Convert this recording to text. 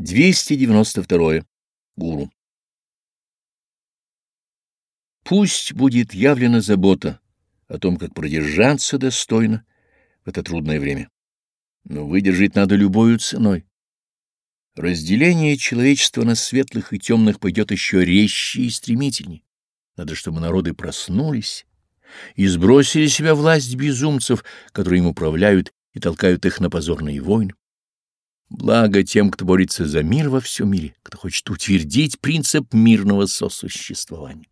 292. Гуру. Пусть будет явлена забота о том, как продержаться достойно в это трудное время. Но выдержать надо любою ценой. Разделение человечества на светлых и темных пойдет еще резче и стремительнее. Надо, чтобы народы проснулись и сбросили себя власть безумцев, которые им управляют и толкают их на позорные войны. Благо тем, кто борется за мир во всем мире, кто хочет утвердить принцип мирного сосуществования.